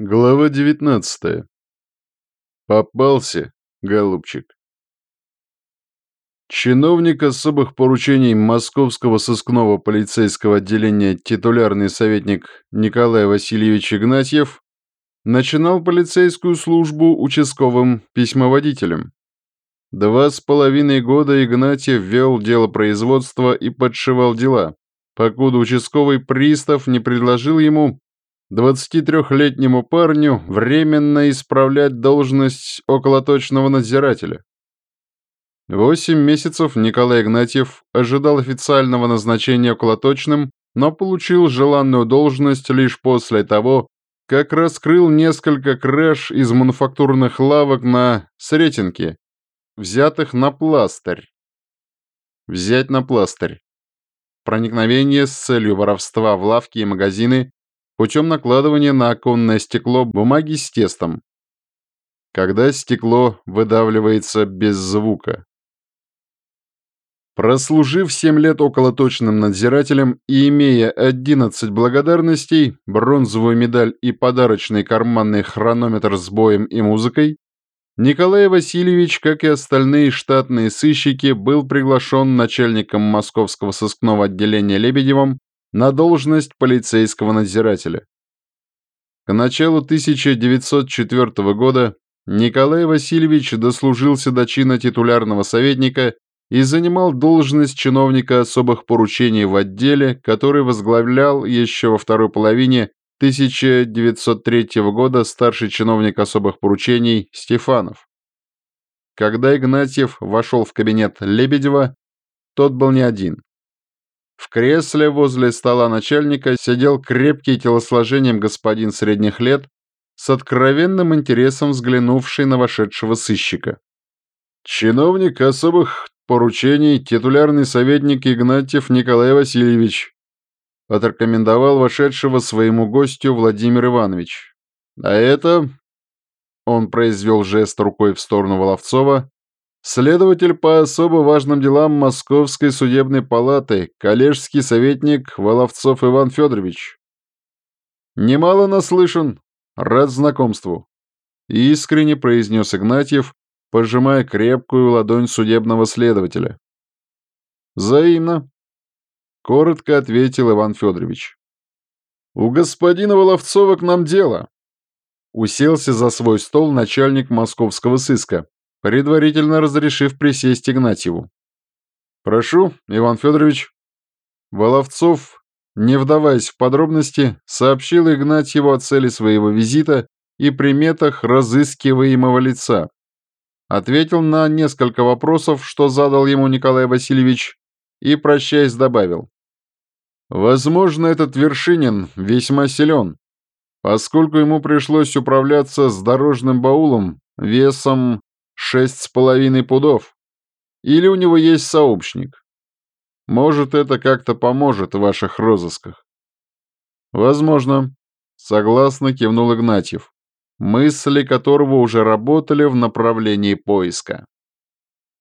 Глава 19. Попался, голубчик. Чиновник особых поручений Московского сыскного полицейского отделения титулярный советник Николай Васильевич Игнатьев начинал полицейскую службу участковым письмоводителем. Два с половиной года Игнатьев вел дело производства и подшивал дела, покуда участковый пристав не предложил ему 23-летнему парню временно исправлять должность околоточного надзирателя. Восемь месяцев Николай Игнатьев ожидал официального назначения околоточным, но получил желанную должность лишь после того, как раскрыл несколько краж из мануфактурных лавок на Сретенке, взятых на пластырь. Взять на пластырь. Проникновение с целью воровства в лавки и магазины путем накладывания на оконное стекло бумаги с тестом, когда стекло выдавливается без звука. Прослужив 7 лет околоточным надзирателем и имея 11 благодарностей, бронзовую медаль и подарочный карманный хронометр с боем и музыкой, Николай Васильевич, как и остальные штатные сыщики, был приглашен начальником московского сыскного отделения Лебедевым на должность полицейского надзирателя. К началу 1904 года Николай Васильевич дослужился до чина титулярного советника и занимал должность чиновника особых поручений в отделе, который возглавлял еще во второй половине 1903 года старший чиновник особых поручений Стефанов. Когда Игнатьев вошел в кабинет Лебедева, тот был не один. В кресле возле стола начальника сидел крепкий телосложением господин средних лет, с откровенным интересом взглянувший на вошедшего сыщика. «Чиновник особых поручений, титулярный советник Игнатьев Николай Васильевич», отрекомендовал вошедшего своему гостю Владимир Иванович. «А это...» Он произвел жест рукой в сторону Воловцова, Следователь по особо важным делам Московской судебной палаты, коллежский советник Воловцов Иван Федорович. Немало наслышан, рад знакомству. Искренне произнес Игнатьев, пожимая крепкую ладонь судебного следователя. Взаимно. Коротко ответил Иван Федорович. У господина Воловцова к нам дело. Уселся за свой стол начальник московского сыска, предварительно разрешив присесть Игнатьеву. «Прошу, Иван Федорович». Воловцов, не вдаваясь в подробности, сообщил Игнатьеву о цели своего визита и приметах разыскиваемого лица. Ответил на несколько вопросов, что задал ему Николай Васильевич, и, прощаясь, добавил. «Возможно, этот Вершинин весьма силен, поскольку ему пришлось управляться с дорожным баулом весом шесть с половиной пудов. Или у него есть сообщник. Может, это как-то поможет в ваших розысках. Возможно. Согласно кивнул Игнатьев, мысли которого уже работали в направлении поиска.